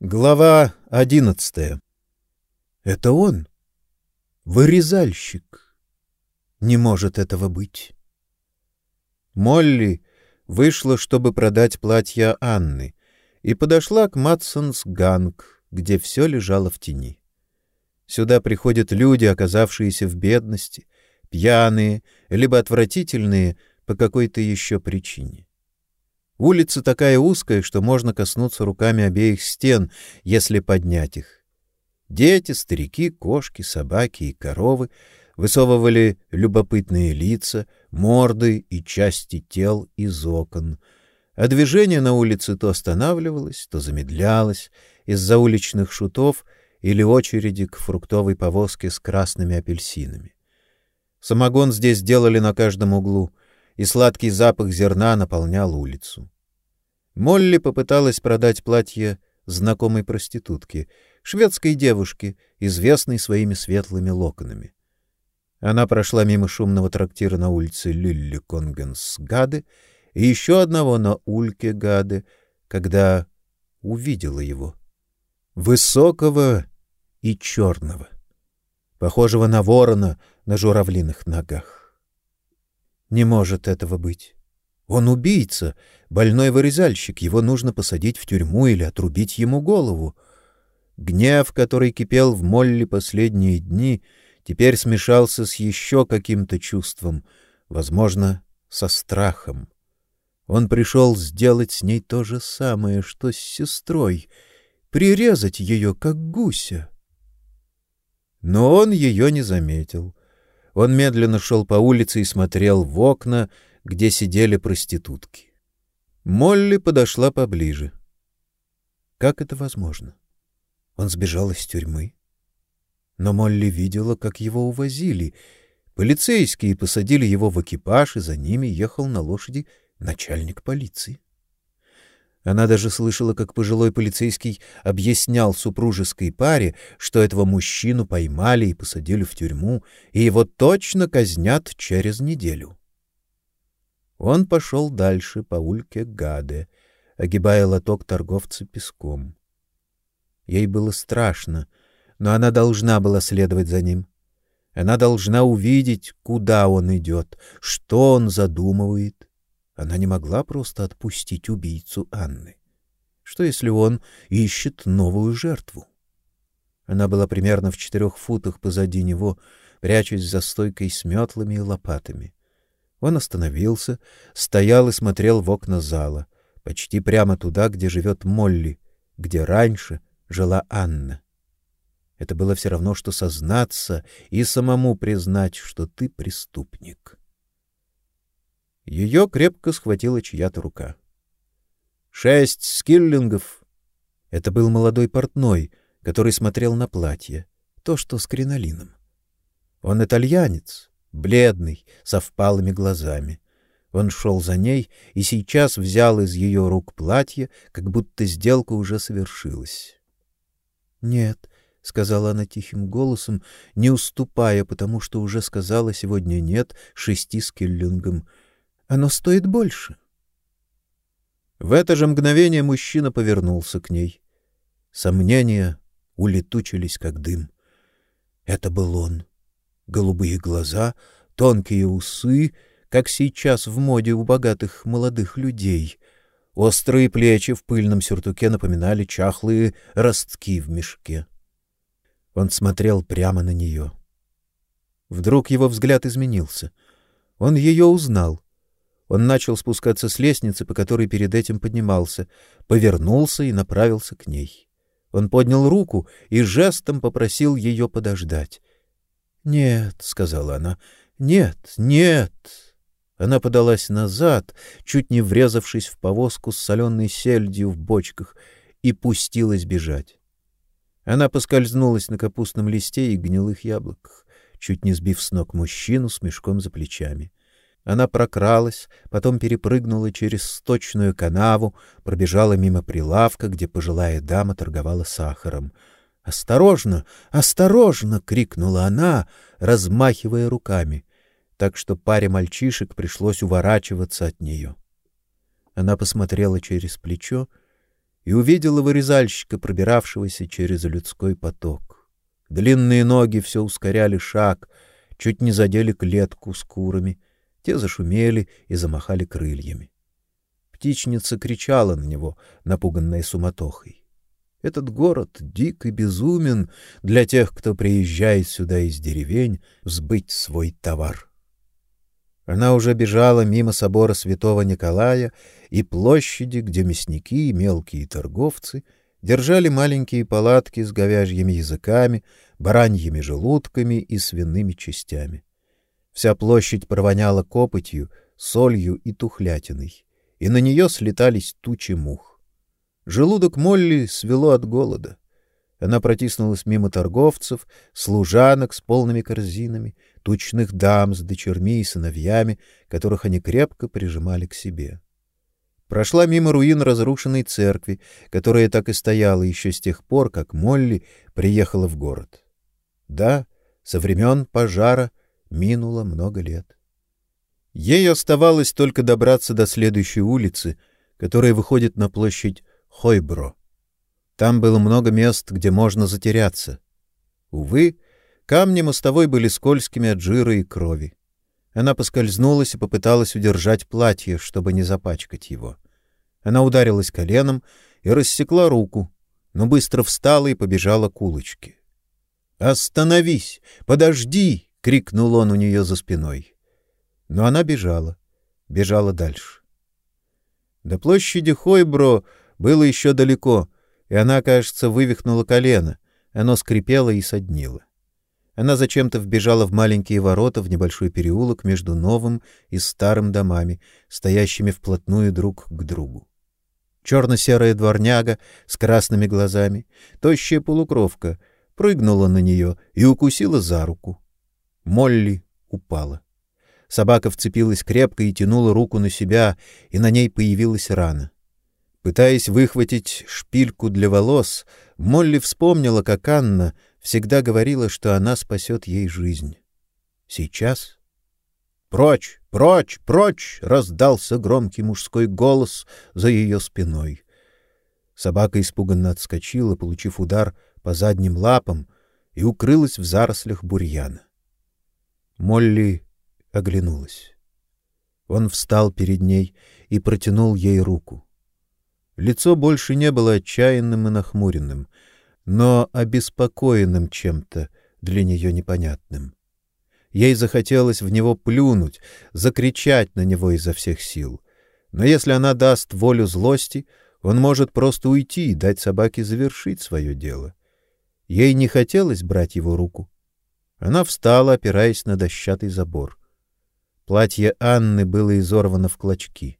Глава одиннадцатая. Это он, вырезальщик. Не может этого быть. Молли вышла, чтобы продать платье Анны, и подошла к Матсонс Ганг, где все лежало в тени. Сюда приходят люди, оказавшиеся в бедности, пьяные, либо отвратительные по какой-то еще причине. Улица такая узкая, что можно коснуться руками обеих стен, если поднять их. Дети, старики, кошки, собаки и коровы высовывали любопытные лица, морды и части тел из окон. А движение на улице то останавливалось, то замедлялось из-за уличных шутов или очереди к фруктовой повозке с красными апельсинами. Самогон здесь делали на каждом углу — и сладкий запах зерна наполнял улицу. Молли попыталась продать платье знакомой проститутке, шведской девушке, известной своими светлыми локонами. Она прошла мимо шумного трактира на улице Лилли Конгенс-Гаде и еще одного на Ульке Гаде, когда увидела его. Высокого и черного, похожего на ворона на журавлиных ногах. Не может этого быть. Он убийца, больной вырезальщик, его нужно посадить в тюрьму или отрубить ему голову. Гнев, который кипел в Молли последние дни, теперь смешался с еще каким-то чувством, возможно, со страхом. Он пришел сделать с ней то же самое, что с сестрой, прирезать ее, как гуся. Но он ее не заметил. Он медленно шел по улице и смотрел в окна, где сидели проститутки. Молли подошла поближе. Как это возможно? Он сбежал из тюрьмы. Но Молли видела, как его увозили. Полицейские посадили его в экипаж, и за ними ехал на лошади начальник полиции. Она даже слышала, как пожилой полицейский объяснял супружеской паре, что этого мужчину поймали и посадили в тюрьму, и его точно казнят через неделю. Он пошел дальше по ульке Гаде, огибая лоток торговца песком. Ей было страшно, но она должна была следовать за ним. Она должна увидеть, куда он идет, что он задумывает, она не могла просто отпустить убийцу Анны. Что если он ищет новую жертву? Она была примерно в четырех футах позади него, прячась за стойкой с метлами и лопатами. Он остановился, стоял и смотрел в окна зала, почти прямо туда, где живет Молли, где раньше жила Анна. Это было все равно что сознаться и самому признать, что ты преступник. Ее крепко схватила чья-то рука. Шесть скиллингов. Это был молодой портной, который смотрел на платье, то, что с кринолином. Он итальянец, бледный, со впалыми глазами. Он шел за ней и сейчас взял из ее рук платье, как будто сделка уже совершилась. "Нет", сказала она тихим голосом, не уступая, потому что уже сказала сегодня нет шести скиллингам. Оно стоит больше. В это же мгновение мужчина повернулся к ней. Сомнения улетучились как дым. Это был он. Голубые глаза, тонкие усы, как сейчас в моде у богатых молодых людей. Острые плечи в пыльном сюртуке напоминали чахлые ростки в мешке. Он смотрел прямо на нее. Вдруг его взгляд изменился. Он ее узнал. Он начал спускаться с лестницы, по которой перед этим поднимался, повернулся и направился к ней. Он поднял руку и жестом попросил ее подождать. "Нет", сказала она. "Нет, нет". Она подалась назад, чуть не врезавшись в повозку с соленой сельдью в бочках, и пустилась бежать. Она поскользнулась на капустном листе и гнилых яблоках, чуть не сбив с ног мужчину с мешком за плечами. Она прокралась, потом перепрыгнула через сточную канаву, пробежала мимо прилавка, где пожилая дама торговала сахаром. "Осторожно, осторожно!" крикнула она, размахивая руками, так что паре мальчишек пришлось уворачиваться от нее. Она посмотрела через плечо и увидела вырезальщика, пробиравшегося через людской поток. Длинные ноги все ускоряли шаг, чуть не задели клетку с курами, те зашумели и замахали крыльями. Птичница кричала на него, напуганная суматохой. Этот город дик и безумен для тех, кто приезжает сюда из деревень сбыть свой товар. Она уже бежала мимо собора Святого Николая и площади, где мясники и мелкие торговцы держали маленькие палатки с говяжьими языками, бараньими желудками и свиными частями. Вся площадь провоняла копотью, солью и тухлятиной, и на нее слетались тучи мух. Желудок Молли свело от голода. Она протиснулась мимо торговцев, служанок с полными корзинами, тучных дам с дочерьми и сыновьями, которых они крепко прижимали к себе. Прошла мимо руин разрушенной церкви, которая так и стояла еще с тех пор, как Молли приехала в город. Да, со времен пожара Минуло много лет. Ей оставалось только добраться до следующей улицы, которая выходит на площадь Хойбро. Там было много мест, где можно затеряться. Увы, камни мостовой были скользкими от жира и крови. Она поскользнулась и попыталась удержать платье, чтобы не запачкать его. Она ударилась коленом и рассекла руку, но быстро встала и побежала к улочке. «Остановись! Подожди!» — крикнул он у нее за спиной. Но она бежала, бежала дальше. До площади Хойбро было еще далеко, и она, кажется, вывихнула колено. Оно скрипело и соднило. Она зачем-то вбежала в маленькие ворота в небольшой переулок между новым и старым домами, стоящими вплотную друг к другу. Черно-серая дворняга с красными глазами, тощая полукровка, прыгнула на нее и укусила за руку. Молли упала. Собака вцепилась крепко и тянула руку на себя, и на ней появилась рана. Пытаясь выхватить шпильку для волос, Молли вспомнила, как Анна всегда говорила, что она спасет ей жизнь. Сейчас «Прочь! Прочь! Прочь!» — раздался громкий мужской голос за ее спиной. Собака испуганно отскочила, получив удар по задним лапам, и укрылась в зарослях бурьяна. Молли оглянулась. Он встал перед ней и протянул ей руку. Лицо больше не было отчаянным и нахмуренным, но обеспокоенным чем-то для нее непонятным. Ей захотелось в него плюнуть, закричать на него изо всех сил. Но если она даст волю злости, он может просто уйти и дать собаке завершить свое дело. Ей не хотелось брать его руку. Она встала, опираясь на дощатый забор. Платье Анны было изорвано в клочки.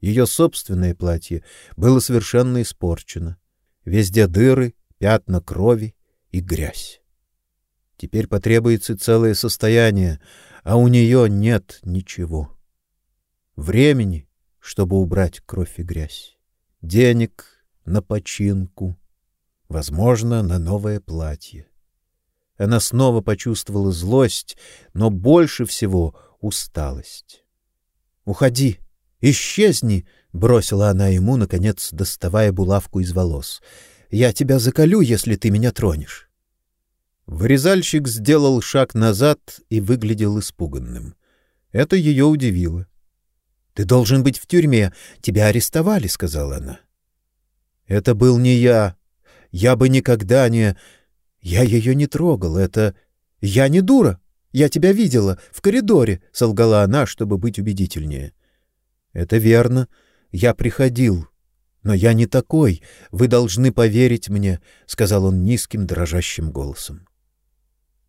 Ее собственное платье было совершенно испорчено. Везде дыры, пятна крови и грязь. Теперь потребуется целое состояние, а у нее нет ничего. Времени, чтобы убрать кровь и грязь. Денег на починку, возможно, на новое платье. Она снова почувствовала злость, но больше всего усталость. "Уходи, исчезни", бросила она ему, наконец доставая булавку из волос. "Я тебя заколю, если ты меня тронешь". Вырезальщик сделал шаг назад и выглядел испуганным. Это ее удивило. Ты должен быть в тюрьме, тебя арестовали, сказала она. Это был не я. Я бы никогда не я ее не трогал, это я не дура. Я тебя видела в коридоре, солгала она, чтобы быть убедительнее. Это верно. Я приходил, но я не такой. Вы должны поверить мне, сказал он низким дрожащим голосом.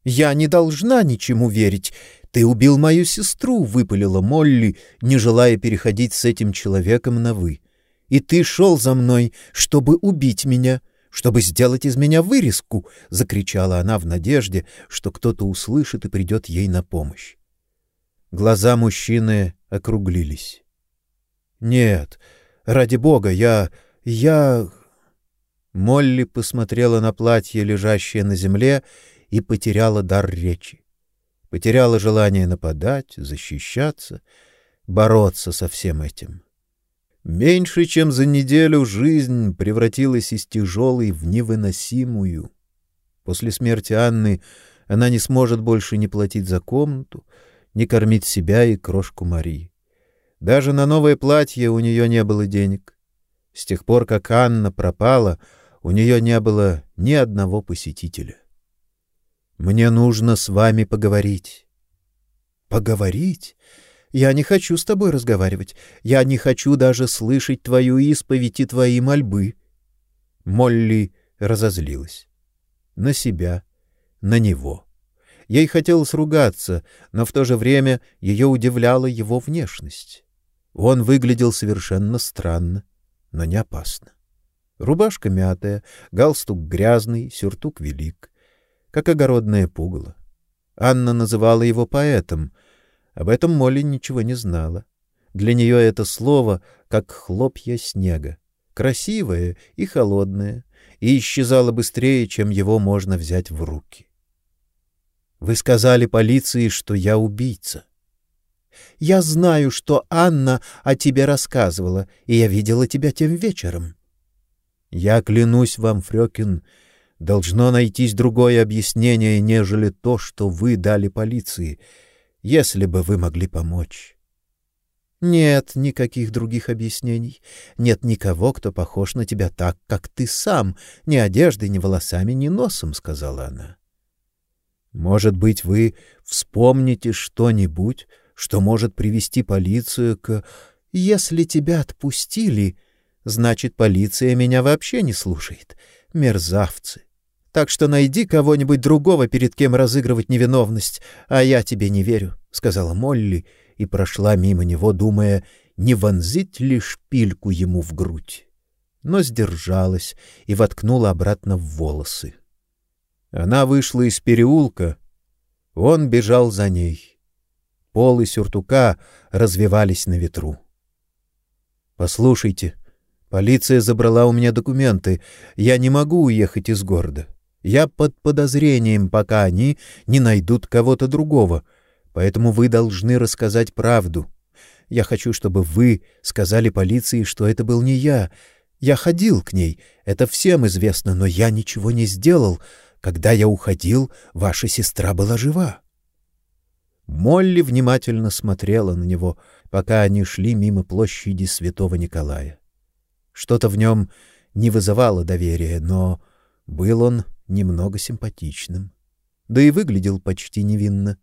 Я не должна ничему верить. Ты убил мою сестру, выпалила Молли, не желая переходить с этим человеком на вы. И ты шел за мной, чтобы убить меня чтобы сделать из меня вырезку, закричала она в надежде, что кто-то услышит и придет ей на помощь. Глаза мужчины округлились. Нет, ради бога, я я Молли посмотрела на платье, лежащее на земле, и потеряла дар речи. Потеряла желание нападать, защищаться, бороться со всем этим. Меньше чем за неделю жизнь превратилась из тяжелой в невыносимую. После смерти Анны она не сможет больше ни платить за комнату, ни кормить себя и крошку Марии. Даже на новое платье у нее не было денег. С тех пор, как Анна пропала, у нее не было ни одного посетителя. Мне нужно с вами поговорить. Поговорить? Я не хочу с тобой разговаривать. Я не хочу даже слышать твою исповедь и твои мольбы. Молли разозлилась. На себя, на него. Ей хотелось ругаться, но в то же время ее удивляла его внешность. Он выглядел совершенно странно, но не опасно. Рубашка мятая, галстук грязный, сюртук велик, как огородное пугало. Анна называла его поэтом — об этом Молли ничего не знала. Для нее это слово как хлопья снега, красивое и холодное, и исчезало быстрее, чем его можно взять в руки. Вы сказали полиции, что я убийца. Я знаю, что Анна о тебе рассказывала, и я видела тебя тем вечером. Я клянусь вам, Фрёкин, должно найтись другое объяснение, нежели то, что вы дали полиции если бы вы могли помочь. Нет никаких других объяснений. Нет никого, кто похож на тебя так, как ты сам, ни одеждой, ни волосами, ни носом, сказала она. Может быть, вы вспомните что-нибудь, что может привести полицию к Если тебя отпустили, значит, полиция меня вообще не слушает. Мерзавцы. Так что найди кого-нибудь другого, перед кем разыгрывать невиновность, а я тебе не верю, — сказала Молли и прошла мимо него, думая, не вонзить ли шпильку ему в грудь. Но сдержалась и воткнула обратно в волосы. Она вышла из переулка. Он бежал за ней. Полы сюртука развивались на ветру. «Послушайте, полиция забрала у меня документы. Я не могу уехать из города». Я под подозрением, пока они не найдут кого-то другого, поэтому вы должны рассказать правду. Я хочу, чтобы вы сказали полиции, что это был не я. Я ходил к ней, это всем известно, но я ничего не сделал. Когда я уходил, ваша сестра была жива. Молли внимательно смотрела на него, пока они шли мимо площади Святого Николая. Что-то в нем не вызывало доверия, но был он немного симпатичным, да и выглядел почти невинно.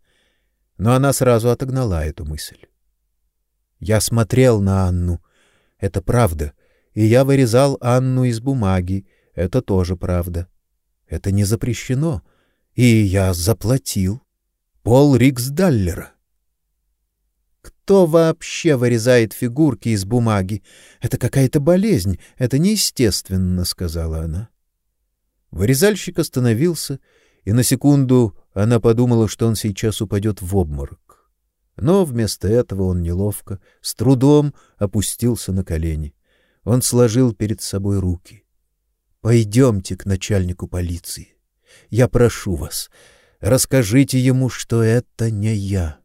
Но она сразу отогнала эту мысль. Я смотрел на Анну. Это правда. И я вырезал Анну из бумаги. Это тоже правда. Это не запрещено. И я заплатил. Пол Риксдаллера. Кто вообще вырезает фигурки из бумаги? Это какая-то болезнь, это неестественно, сказала она. Вырезальщик остановился, и на секунду она подумала, что он сейчас упадет в обморок. Но вместо этого он неловко, с трудом опустился на колени. Он сложил перед собой руки. Пойдемте к начальнику полиции. Я прошу вас, расскажите ему, что это не я.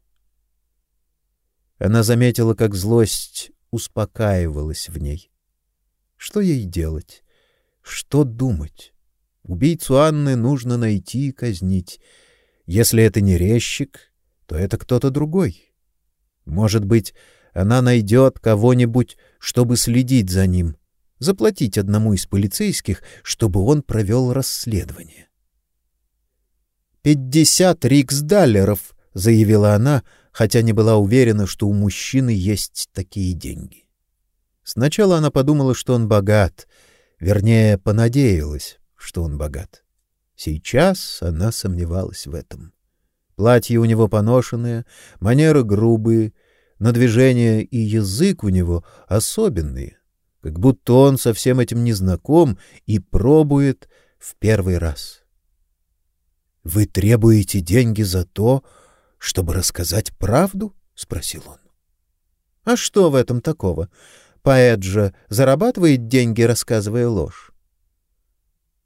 Она заметила, как злость успокаивалась в ней. Что ей делать? Что думать? Убийцу Анны нужно найти и казнить. Если это не резчик, то это кто-то другой. Может быть, она найдет кого-нибудь, чтобы следить за ним, заплатить одному из полицейских, чтобы он провел расследование. «Пятьдесят риксдаллеров», — заявила она, хотя не была уверена, что у мужчины есть такие деньги. Сначала она подумала, что он богат, вернее, понадеялась что он богат. Сейчас она сомневалась в этом. Платье у него поношенное, манеры грубые, но движения и язык у него особенные, как будто он со всем этим не знаком и пробует в первый раз. Вы требуете деньги за то, чтобы рассказать правду? спросил он. А что в этом такого? Поэт же зарабатывает деньги, рассказывая ложь.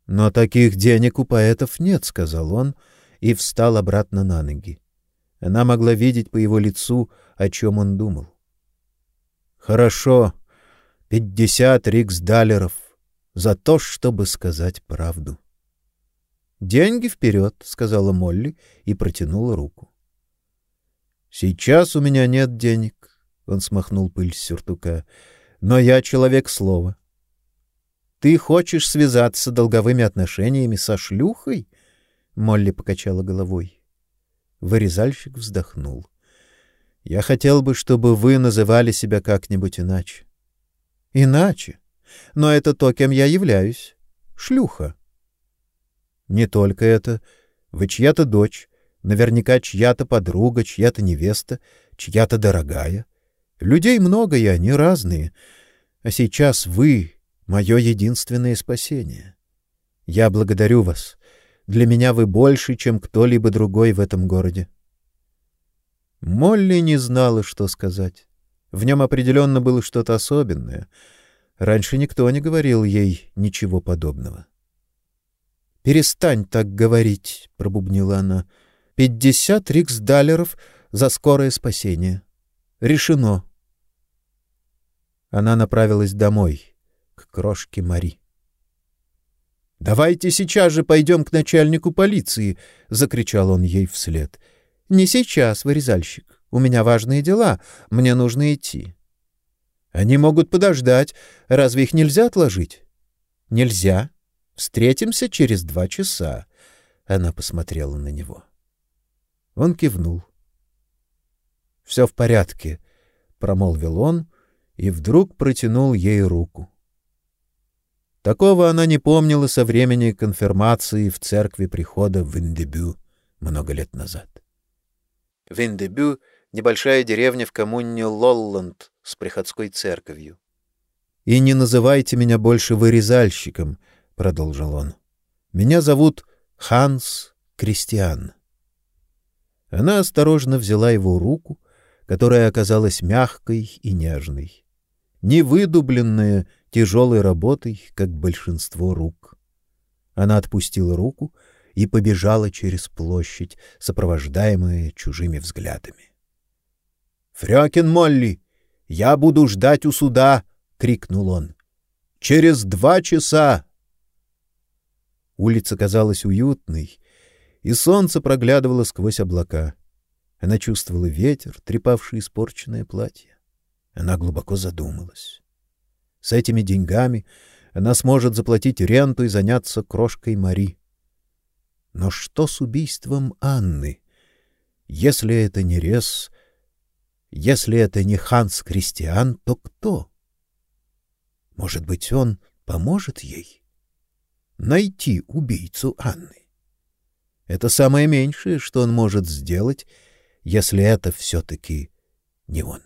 Но таких денег у поэтов нет, сказал он и встал обратно на ноги. Она могла видеть по его лицу, о чем он думал. Хорошо. Пятьдесят риксдалеров за то, чтобы сказать правду. «Деньги вперед», — сказала Молли и протянула руку. «Сейчас у меня нет денег», — он смахнул пыль с сюртука, — «но я человек слова». «Ты хочешь связаться долговыми отношениями со шлюхой?» Молли покачала головой. Вырезальщик вздохнул. «Я хотел бы, чтобы вы называли себя как-нибудь иначе. Иначе. Но это то, кем я являюсь. Шлюха. Не только это. Вы чья-то дочь, наверняка чья-то подруга, чья-то невеста, чья-то дорогая. Людей много, и они разные. А сейчас вы — мое единственное спасение. Я благодарю вас. Для меня вы больше, чем кто-либо другой в этом городе. Молли не знала, что сказать. В нем определенно было что-то особенное. Раньше никто не говорил ей ничего подобного. «Перестань так говорить», — пробубнила она. «Пятьдесят риксдалеров за скорое спасение. Решено». Она направилась домой, к крошке Мари. «Давайте сейчас же пойдем к начальнику полиции!» — закричал он ей вслед. «Не сейчас, вырезальщик. У меня важные дела, мне нужно идти. Они могут подождать. Разве их нельзя отложить? Нельзя. Встретимся через два часа. Она посмотрела на него. Он кивнул. Все в порядке, промолвил он и вдруг протянул ей руку. Такого она не помнила со времени конфирмации в церкви прихода в Виндебю много лет назад. Виндебю небольшая деревня в коммуне Лолланд с приходской церковью. «И не называйте меня больше вырезальщиком», — продолжил он. «Меня зовут Ханс Кристиан». Она осторожно взяла его руку, которая оказалась мягкой и нежной, не выдубленная тяжелой работой, как большинство рук. Она отпустила руку и побежала через площадь, сопровождаемая чужими взглядами. Фрёкин Молли, я буду ждать у суда, крикнул он. Через два часа. Улица казалась уютной, и солнце проглядывало сквозь облака. Она чувствовала ветер, трепавший испорченное платье. Она глубоко задумалась. С этими деньгами она сможет заплатить ренту и заняться крошкой Мари. Но что с убийством Анны? Если это не рез, если это не Ханс Кристиан, то кто? Может быть, он поможет ей найти убийцу Анны? Это самое меньшее, что он может сделать, если это все таки не он.